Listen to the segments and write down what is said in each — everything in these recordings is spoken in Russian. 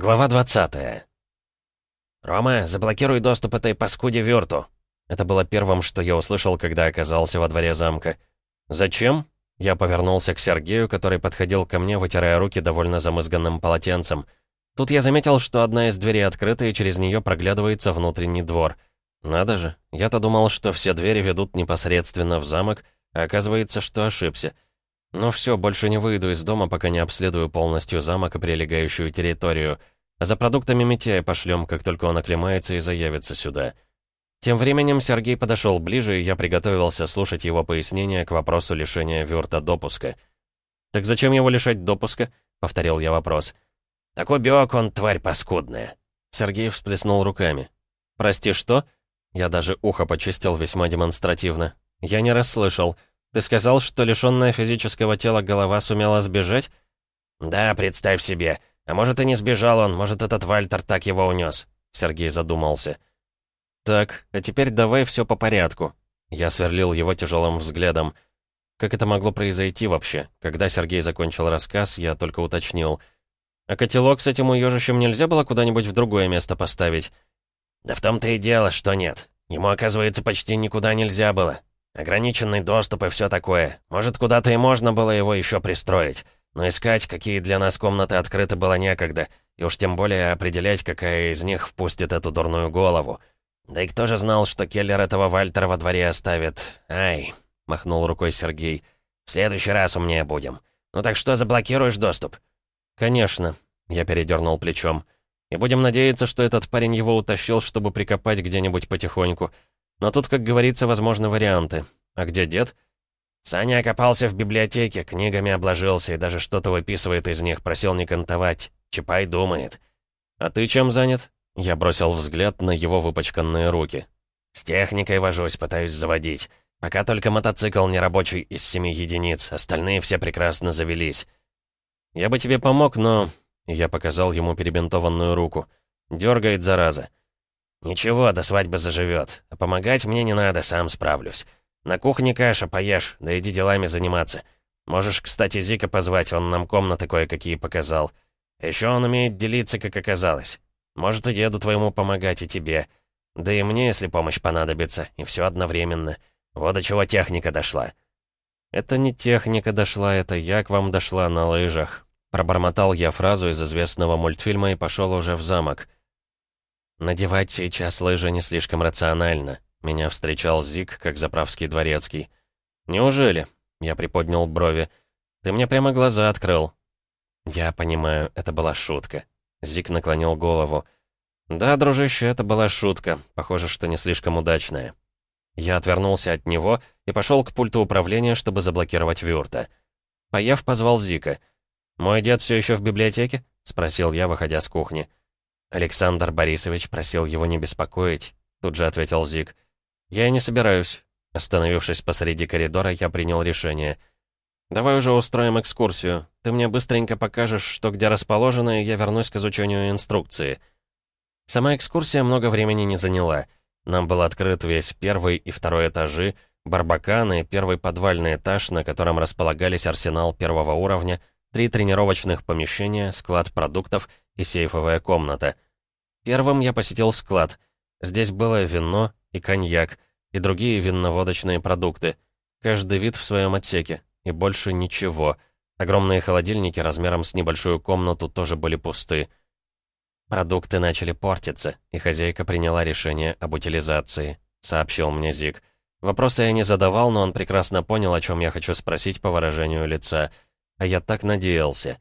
Глава 20 «Рома, заблокируй доступ этой паскуде Вёрту!» Это было первым, что я услышал, когда оказался во дворе замка. «Зачем?» Я повернулся к Сергею, который подходил ко мне, вытирая руки довольно замызганным полотенцем. Тут я заметил, что одна из дверей открыта, и через нее проглядывается внутренний двор. Надо же, я-то думал, что все двери ведут непосредственно в замок, а оказывается, что ошибся. Ну все, больше не выйду из дома, пока не обследую полностью замок и прилегающую территорию. За продуктами Митяя пошлем, как только он оклемается и заявится сюда. Тем временем Сергей подошел ближе, и я приготовился слушать его пояснения к вопросу лишения Вюрта допуска. «Так зачем его лишать допуска?» — повторил я вопрос. «Так убег он, тварь паскудная!» Сергей всплеснул руками. «Прости, что?» Я даже ухо почистил весьма демонстративно. «Я не расслышал. Ты сказал, что лишённая физического тела голова сумела сбежать?» «Да, представь себе. А может, и не сбежал он, может, этот Вальтер так его унес. Сергей задумался. «Так, а теперь давай все по порядку». Я сверлил его тяжелым взглядом. Как это могло произойти вообще? Когда Сергей закончил рассказ, я только уточнил. «А котелок с этим уёжищем нельзя было куда-нибудь в другое место поставить?» «Да в том-то и дело, что нет. Ему, оказывается, почти никуда нельзя было. Ограниченный доступ и все такое. Может, куда-то и можно было его еще пристроить. Но искать, какие для нас комнаты открыты, было некогда. И уж тем более определять, какая из них впустит эту дурную голову. Да и кто же знал, что Келлер этого Вальтера во дворе оставит? Ай, махнул рукой Сергей. В следующий раз умнее будем. Ну так что, заблокируешь доступ? Конечно. Я передернул плечом. И будем надеяться, что этот парень его утащил, чтобы прикопать где-нибудь потихоньку. Но тут, как говорится, возможны варианты. А где дед? Саня окопался в библиотеке, книгами обложился и даже что-то выписывает из них, просил не кантовать. Чапай думает. «А ты чем занят?» Я бросил взгляд на его выпачканные руки. «С техникой вожусь, пытаюсь заводить. Пока только мотоцикл нерабочий из семи единиц, остальные все прекрасно завелись». «Я бы тебе помог, но...» Я показал ему перебинтованную руку. «Дергает, зараза. «Ничего, до свадьбы заживет. А помогать мне не надо, сам справлюсь. На кухне каша, поешь, да иди делами заниматься. Можешь, кстати, Зика позвать, он нам комнаты кое-какие показал. Еще он умеет делиться, как оказалось. Может, и деду твоему помогать, и тебе. Да и мне, если помощь понадобится, и все одновременно. Вот до чего техника дошла». «Это не техника дошла, это я к вам дошла на лыжах». Пробормотал я фразу из известного мультфильма и пошел уже в замок. Надевать сейчас лыжи не слишком рационально. Меня встречал Зик, как заправский дворецкий. «Неужели?» — я приподнял брови. «Ты мне прямо глаза открыл». «Я понимаю, это была шутка». Зик наклонил голову. «Да, дружище, это была шутка. Похоже, что не слишком удачная». Я отвернулся от него и пошел к пульту управления, чтобы заблокировать Вюрта. Поев позвал Зика. «Мой дед все еще в библиотеке?» — спросил я, выходя с кухни. Александр Борисович просил его не беспокоить, тут же ответил Зик. Я и не собираюсь. Остановившись посреди коридора, я принял решение. «Давай уже устроим экскурсию. Ты мне быстренько покажешь, что где расположено, и я вернусь к изучению инструкции». Сама экскурсия много времени не заняла. Нам был открыт весь первый и второй этажи, барбакан и первый подвальный этаж, на котором располагались арсенал первого уровня, три тренировочных помещения, склад продуктов и сейфовая комната. Первым я посетил склад. Здесь было вино и коньяк, и другие винноводочные продукты. Каждый вид в своем отсеке, и больше ничего. Огромные холодильники размером с небольшую комнату тоже были пусты. Продукты начали портиться, и хозяйка приняла решение об утилизации, сообщил мне Зик. Вопросы я не задавал, но он прекрасно понял, о чем я хочу спросить по выражению лица. А я так надеялся.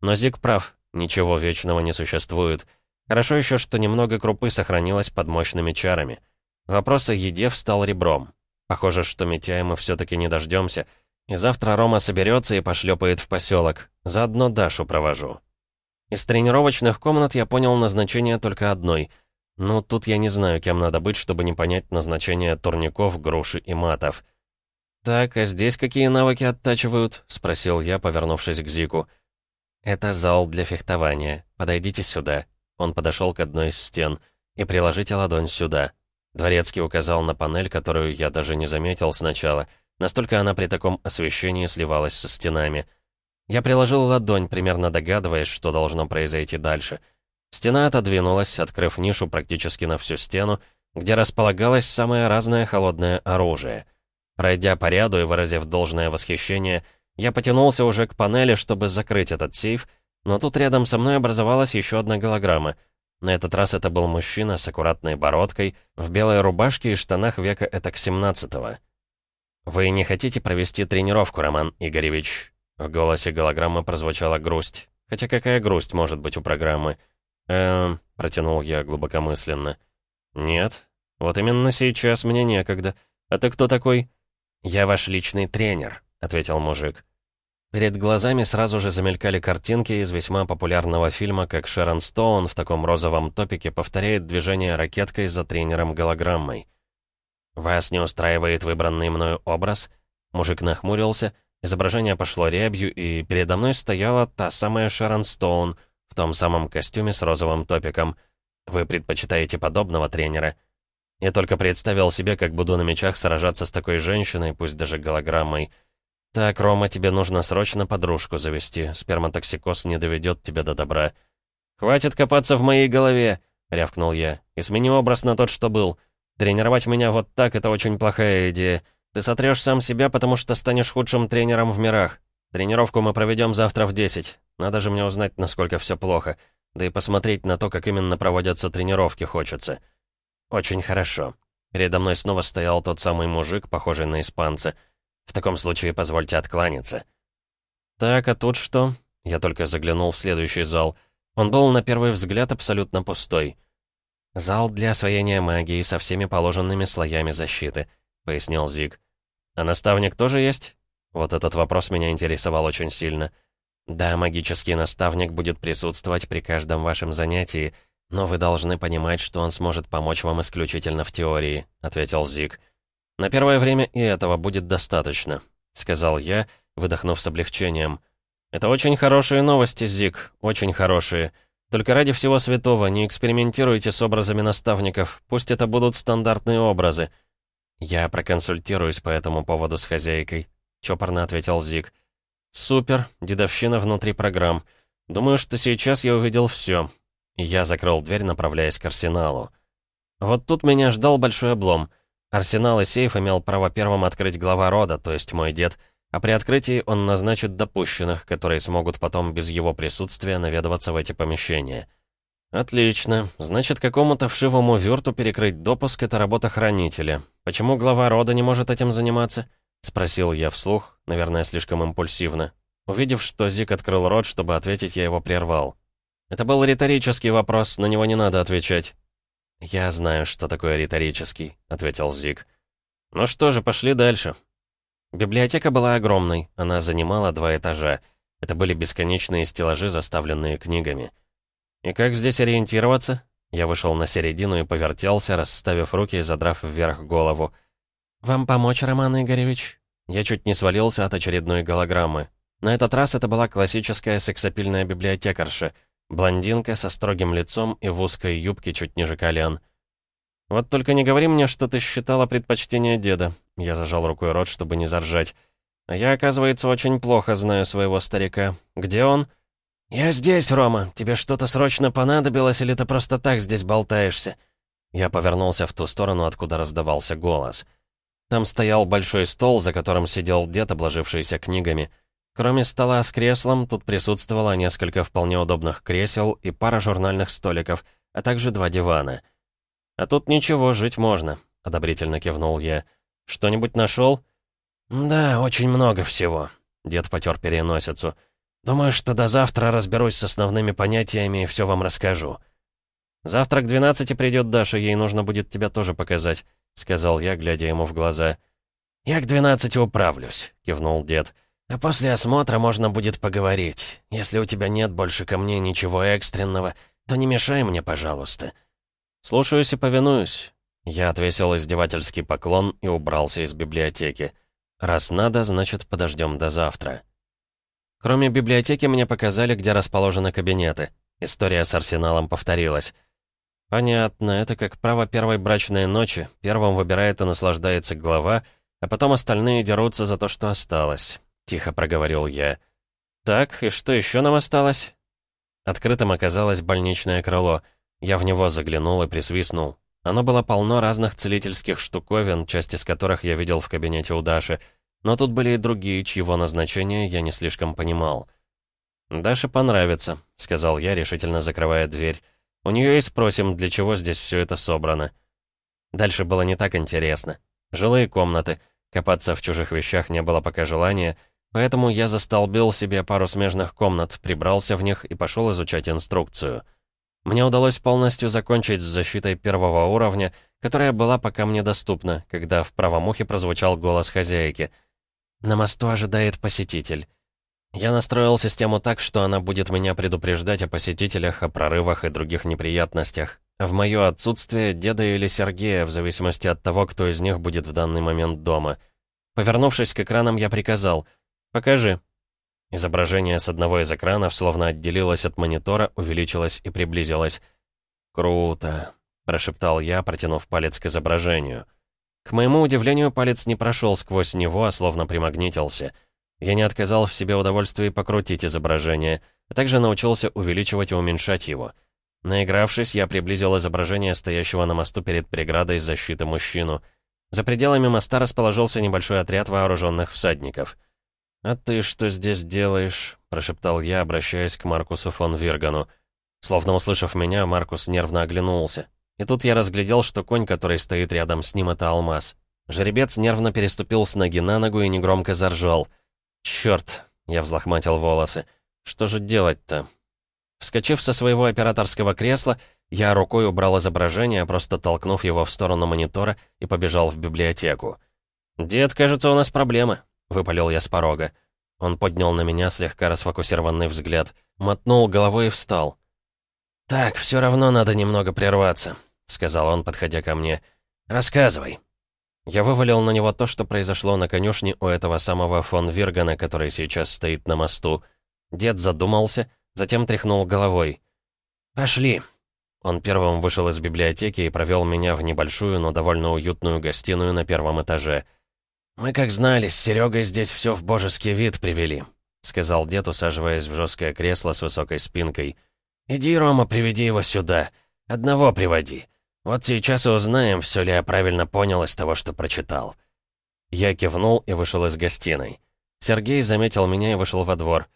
Но Зик прав, Ничего вечного не существует. Хорошо еще, что немного крупы сохранилось под мощными чарами. Вопрос о еде встал ребром. Похоже, что Митяя мы все-таки не дождемся. И завтра Рома соберется и пошлепает в поселок. Заодно Дашу провожу. Из тренировочных комнат я понял назначение только одной. Ну, тут я не знаю, кем надо быть, чтобы не понять назначение турников, груши и матов. «Так, а здесь какие навыки оттачивают?» — спросил я, повернувшись к Зику. «Это зал для фехтования. Подойдите сюда». Он подошел к одной из стен. «И приложите ладонь сюда». Дворецкий указал на панель, которую я даже не заметил сначала. Настолько она при таком освещении сливалась со стенами. Я приложил ладонь, примерно догадываясь, что должно произойти дальше. Стена отодвинулась, открыв нишу практически на всю стену, где располагалось самое разное холодное оружие. Пройдя по ряду и выразив должное восхищение, я потянулся уже к панели, чтобы закрыть этот сейф, но тут рядом со мной образовалась еще одна голограмма. На этот раз это был мужчина с аккуратной бородкой, в белой рубашке и штанах века этак 17-го. «Вы не хотите провести тренировку, Роман Игоревич?» В голосе голограммы прозвучала грусть. Хотя какая грусть может быть у программы? «Эм...» — протянул я глубокомысленно. «Нет. Вот именно сейчас мне некогда. А ты кто такой?» «Я ваш личный тренер», — ответил мужик. Перед глазами сразу же замелькали картинки из весьма популярного фильма, как Шерон Стоун в таком розовом топике повторяет движение ракеткой за тренером-голограммой. «Вас не устраивает выбранный мною образ?» Мужик нахмурился, изображение пошло рябью, и передо мной стояла та самая Шерон Стоун в том самом костюме с розовым топиком. «Вы предпочитаете подобного тренера?» Я только представил себе, как буду на мечах сражаться с такой женщиной, пусть даже голограммой. «Так, Рома, тебе нужно срочно подружку завести. Сперматоксикоз не доведет тебя до добра». «Хватит копаться в моей голове!» — рявкнул я. «И смени образ на тот, что был. Тренировать меня вот так — это очень плохая идея. Ты сотрешь сам себя, потому что станешь худшим тренером в мирах. Тренировку мы проведем завтра в 10. Надо же мне узнать, насколько все плохо. Да и посмотреть на то, как именно проводятся тренировки, хочется». «Очень хорошо». Передо мной снова стоял тот самый мужик, похожий на испанца. В таком случае позвольте откланяться. «Так, а тут что?» Я только заглянул в следующий зал. Он был, на первый взгляд, абсолютно пустой. «Зал для освоения магии со всеми положенными слоями защиты», — пояснил Зиг. «А наставник тоже есть?» Вот этот вопрос меня интересовал очень сильно. «Да, магический наставник будет присутствовать при каждом вашем занятии, но вы должны понимать, что он сможет помочь вам исключительно в теории», — ответил Зиг. «На первое время и этого будет достаточно», — сказал я, выдохнув с облегчением. «Это очень хорошие новости, Зиг, очень хорошие. Только ради всего святого не экспериментируйте с образами наставников, пусть это будут стандартные образы». «Я проконсультируюсь по этому поводу с хозяйкой», — чопорно ответил Зиг. «Супер, дедовщина внутри программ. Думаю, что сейчас я увидел все. я закрыл дверь, направляясь к арсеналу. Вот тут меня ждал большой облом — Арсенал и сейф имел право первым открыть глава рода, то есть мой дед, а при открытии он назначит допущенных, которые смогут потом без его присутствия наведываться в эти помещения. «Отлично. Значит, какому-то вшивому вюрту перекрыть допуск — это работа хранителя. Почему глава рода не может этим заниматься?» — спросил я вслух, наверное, слишком импульсивно. Увидев, что Зик открыл рот, чтобы ответить, я его прервал. Это был риторический вопрос, на него не надо отвечать. «Я знаю, что такое риторический», — ответил Зиг. «Ну что же, пошли дальше». Библиотека была огромной, она занимала два этажа. Это были бесконечные стеллажи, заставленные книгами. «И как здесь ориентироваться?» Я вышел на середину и повертелся, расставив руки и задрав вверх голову. «Вам помочь, Роман Игоревич?» Я чуть не свалился от очередной голограммы. На этот раз это была классическая сексапильная библиотекарша — Блондинка со строгим лицом и в узкой юбке чуть ниже колен. «Вот только не говори мне, что ты считала предпочтение деда». Я зажал рукой рот, чтобы не заржать. «А я, оказывается, очень плохо знаю своего старика. Где он?» «Я здесь, Рома. Тебе что-то срочно понадобилось, или ты просто так здесь болтаешься?» Я повернулся в ту сторону, откуда раздавался голос. Там стоял большой стол, за которым сидел дед, обложившийся книгами. Кроме стола с креслом, тут присутствовало несколько вполне удобных кресел и пара журнальных столиков, а также два дивана. «А тут ничего, жить можно», — одобрительно кивнул я. «Что-нибудь нашел?» «Да, очень много всего», — дед потер переносицу. «Думаю, что до завтра разберусь с основными понятиями и все вам расскажу». «Завтра к двенадцати придет Даша, ей нужно будет тебя тоже показать», — сказал я, глядя ему в глаза. «Я к двенадцати управлюсь», — кивнул дед. «дед». А после осмотра можно будет поговорить. Если у тебя нет больше ко мне ничего экстренного, то не мешай мне, пожалуйста». «Слушаюсь и повинуюсь». Я отвесил издевательский поклон и убрался из библиотеки. «Раз надо, значит, подождем до завтра». Кроме библиотеки, мне показали, где расположены кабинеты. История с арсеналом повторилась. Понятно, это как право первой брачной ночи. Первым выбирает и наслаждается глава, а потом остальные дерутся за то, что осталось. — тихо проговорил я. «Так, и что еще нам осталось?» Открытым оказалось больничное крыло. Я в него заглянул и присвистнул. Оно было полно разных целительских штуковин, часть из которых я видел в кабинете у Даши. Но тут были и другие, чьего назначения я не слишком понимал. «Даше понравится», — сказал я, решительно закрывая дверь. «У нее и спросим, для чего здесь все это собрано». Дальше было не так интересно. Жилые комнаты. Копаться в чужих вещах не было пока желания, поэтому я застолбил себе пару смежных комнат, прибрался в них и пошел изучать инструкцию. Мне удалось полностью закончить с защитой первого уровня, которая была пока мне доступна, когда в правом ухе прозвучал голос хозяйки. «На мосту ожидает посетитель». Я настроил систему так, что она будет меня предупреждать о посетителях, о прорывах и других неприятностях. В мое отсутствие деда или Сергея, в зависимости от того, кто из них будет в данный момент дома. Повернувшись к экранам, я приказал «Покажи». Изображение с одного из экранов словно отделилось от монитора, увеличилось и приблизилось. «Круто», — прошептал я, протянув палец к изображению. К моему удивлению, палец не прошел сквозь него, а словно примагнитился. Я не отказал в себе удовольствии покрутить изображение, а также научился увеличивать и уменьшать его. Наигравшись, я приблизил изображение стоящего на мосту перед преградой защиты мужчину. За пределами моста расположился небольшой отряд вооруженных всадников — «А ты что здесь делаешь?» — прошептал я, обращаясь к Маркусу фон Виргану. Словно услышав меня, Маркус нервно оглянулся. И тут я разглядел, что конь, который стоит рядом с ним, — это алмаз. Жеребец нервно переступил с ноги на ногу и негромко заржал. «Чёрт!» — я взлохматил волосы. «Что же делать-то?» Вскочив со своего операторского кресла, я рукой убрал изображение, просто толкнув его в сторону монитора и побежал в библиотеку. «Дед, кажется, у нас проблемы», — выпалил я с порога. Он поднял на меня слегка расфокусированный взгляд, мотнул головой и встал. «Так, все равно надо немного прерваться», — сказал он, подходя ко мне. «Рассказывай». Я вывалил на него то, что произошло на конюшне у этого самого фон Виргана, который сейчас стоит на мосту. Дед задумался, затем тряхнул головой. «Пошли». Он первым вышел из библиотеки и провел меня в небольшую, но довольно уютную гостиную на первом этаже — «Мы, как знали, с Серегой здесь все в божеский вид привели», — сказал дед, усаживаясь в жесткое кресло с высокой спинкой. «Иди, Рома, приведи его сюда. Одного приводи. Вот сейчас и узнаем, все ли я правильно понял из того, что прочитал». Я кивнул и вышел из гостиной. Сергей заметил меня и вышел во двор.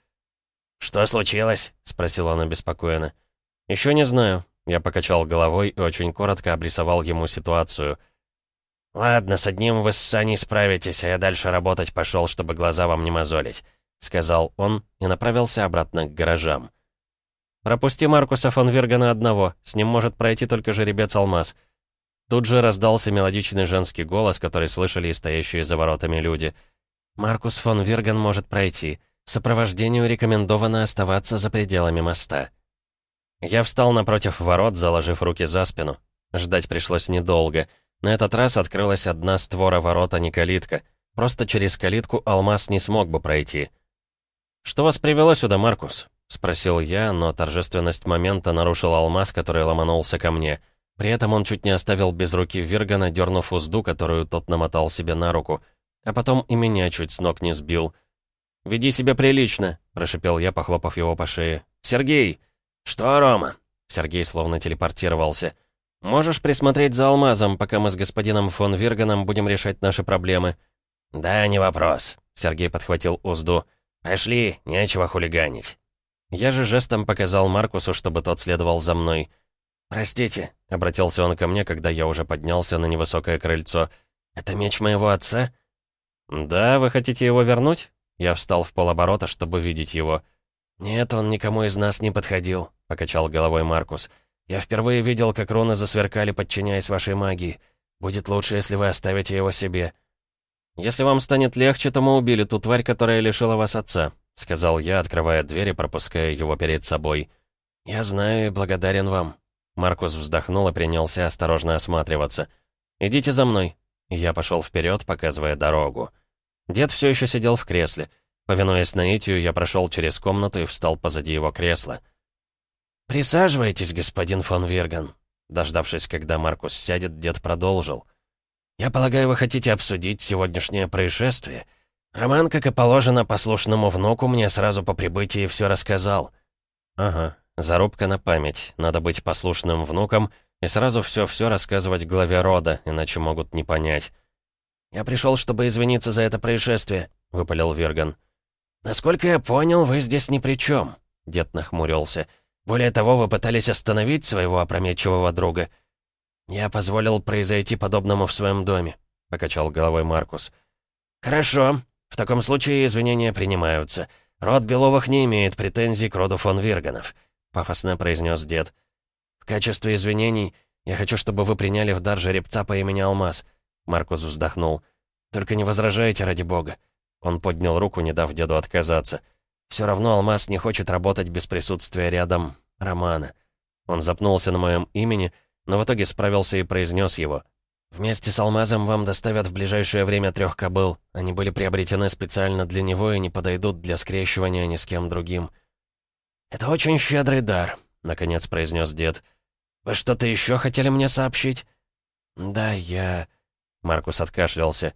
«Что случилось?» — спросил он обеспокоенно. «Еще не знаю». Я покачал головой и очень коротко обрисовал ему ситуацию — «Ладно, с одним вы с Саней справитесь, а я дальше работать пошел, чтобы глаза вам не мозолить», — сказал он и направился обратно к гаражам. «Пропусти Маркуса фон Вергана одного, с ним может пройти только жеребец Алмаз». Тут же раздался мелодичный женский голос, который слышали и стоящие за воротами люди. «Маркус фон Верган может пройти. Сопровождению рекомендовано оставаться за пределами моста». Я встал напротив ворот, заложив руки за спину. Ждать пришлось недолго — на этот раз открылась одна створа ворот, а не калитка. Просто через калитку алмаз не смог бы пройти. «Что вас привело сюда, Маркус?» — спросил я, но торжественность момента нарушил алмаз, который ломанулся ко мне. При этом он чуть не оставил без руки Виргана, дернув узду, которую тот намотал себе на руку. А потом и меня чуть с ног не сбил. «Веди себя прилично», — прошипел я, похлопав его по шее. «Сергей!» «Что, Рома?» Сергей словно телепортировался. «Можешь присмотреть за алмазом, пока мы с господином фон Вирганом будем решать наши проблемы?» «Да, не вопрос», — Сергей подхватил узду. «Пошли, нечего хулиганить». Я же жестом показал Маркусу, чтобы тот следовал за мной. «Простите», — обратился он ко мне, когда я уже поднялся на невысокое крыльцо. «Это меч моего отца?» «Да, вы хотите его вернуть?» Я встал в полоборота, чтобы видеть его. «Нет, он никому из нас не подходил», — покачал головой Маркус. Я впервые видел, как руны засверкали, подчиняясь вашей магии. Будет лучше, если вы оставите его себе». «Если вам станет легче, то мы убили ту тварь, которая лишила вас отца», — сказал я, открывая дверь и пропуская его перед собой. «Я знаю и благодарен вам». Маркус вздохнул и принялся осторожно осматриваться. «Идите за мной». Я пошел вперед, показывая дорогу. Дед все еще сидел в кресле. Повинуясь наитию, я прошел через комнату и встал позади его кресла. «Присаживайтесь, господин фон Верган». Дождавшись, когда Маркус сядет, дед продолжил. «Я полагаю, вы хотите обсудить сегодняшнее происшествие? Роман, как и положено послушному внуку, мне сразу по прибытии все рассказал». «Ага, Зарубка на память. Надо быть послушным внуком и сразу все-все рассказывать главе рода, иначе могут не понять. «Я пришел, чтобы извиниться за это происшествие», — выпалил Верган. «Насколько я понял, вы здесь ни при чем», — дед нахмурился. «Более того, вы пытались остановить своего опрометчивого друга». «Я позволил произойти подобному в своем доме», — покачал головой Маркус. «Хорошо. В таком случае извинения принимаются. Род Беловых не имеет претензий к роду фон Вирганов», — пафосно произнес дед. «В качестве извинений я хочу, чтобы вы приняли в дар жеребца по имени Алмаз», — Маркус вздохнул. «Только не возражайте ради бога». Он поднял руку, не дав деду отказаться. «Все равно Алмаз не хочет работать без присутствия рядом Романа». Он запнулся на моем имени, но в итоге справился и произнес его. «Вместе с Алмазом вам доставят в ближайшее время трех кобыл. Они были приобретены специально для него и не подойдут для скрещивания ни с кем другим». «Это очень щедрый дар», — наконец произнес дед. «Вы что-то еще хотели мне сообщить?» «Да, я...» Маркус откашлялся.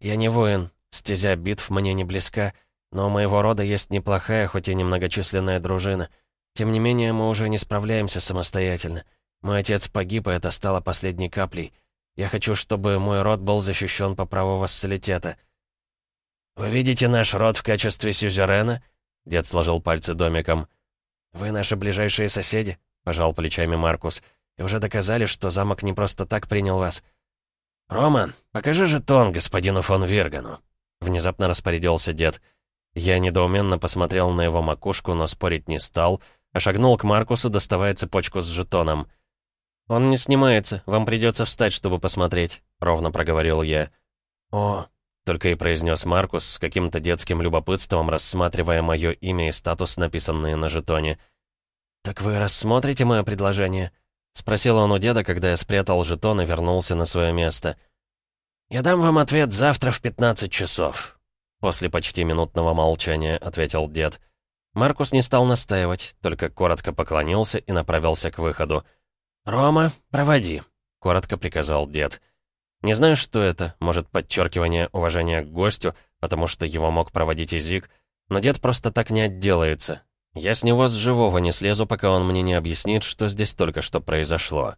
«Я не воин, стезя битв мне не близка, но у моего рода есть неплохая, хоть и немногочисленная дружина. Тем не менее, мы уже не справляемся самостоятельно. Мой отец погиб, и это стало последней каплей». Я хочу, чтобы мой род был защищен по праву вассалитета». «Вы видите наш род в качестве сюзерена?» Дед сложил пальцы домиком. «Вы наши ближайшие соседи», — пожал плечами Маркус. «И уже доказали, что замок не просто так принял вас». «Рома, покажи жетон господину фон Виргану», — внезапно распорядился дед. Я недоуменно посмотрел на его макушку, но спорить не стал, а шагнул к Маркусу, доставая цепочку с жетоном — «Он не снимается, вам придется встать, чтобы посмотреть», — ровно проговорил я. «О», — только и произнес Маркус с каким-то детским любопытством, рассматривая мое имя и статус, написанные на жетоне. «Так вы рассмотрите мое предложение?» — спросил он у деда, когда я спрятал жетон и вернулся на свое место. «Я дам вам ответ завтра в 15 часов», — после почти минутного молчания ответил дед. Маркус не стал настаивать, только коротко поклонился и направился к выходу. «Рома, проводи», — коротко приказал дед. Не знаю, что это, может, подчеркивание уважения к гостю, потому что его мог проводить Изик, но дед просто так не отделается. Я с него с живого не слезу, пока он мне не объяснит, что здесь только что произошло.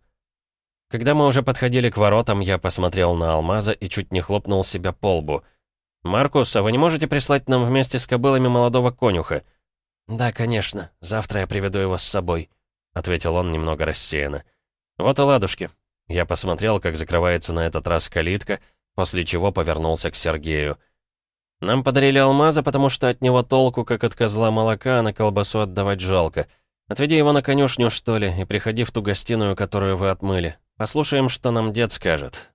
Когда мы уже подходили к воротам, я посмотрел на Алмаза и чуть не хлопнул себя по лбу. «Маркус, а вы не можете прислать нам вместе с кобылами молодого конюха?» «Да, конечно. Завтра я приведу его с собой», — ответил он немного рассеянно. «Вот и ладушки». Я посмотрел, как закрывается на этот раз калитка, после чего повернулся к Сергею. «Нам подарили алмаза, потому что от него толку, как от козла молока, а на колбасу отдавать жалко. Отведи его на конюшню, что ли, и приходи в ту гостиную, которую вы отмыли. Послушаем, что нам дед скажет».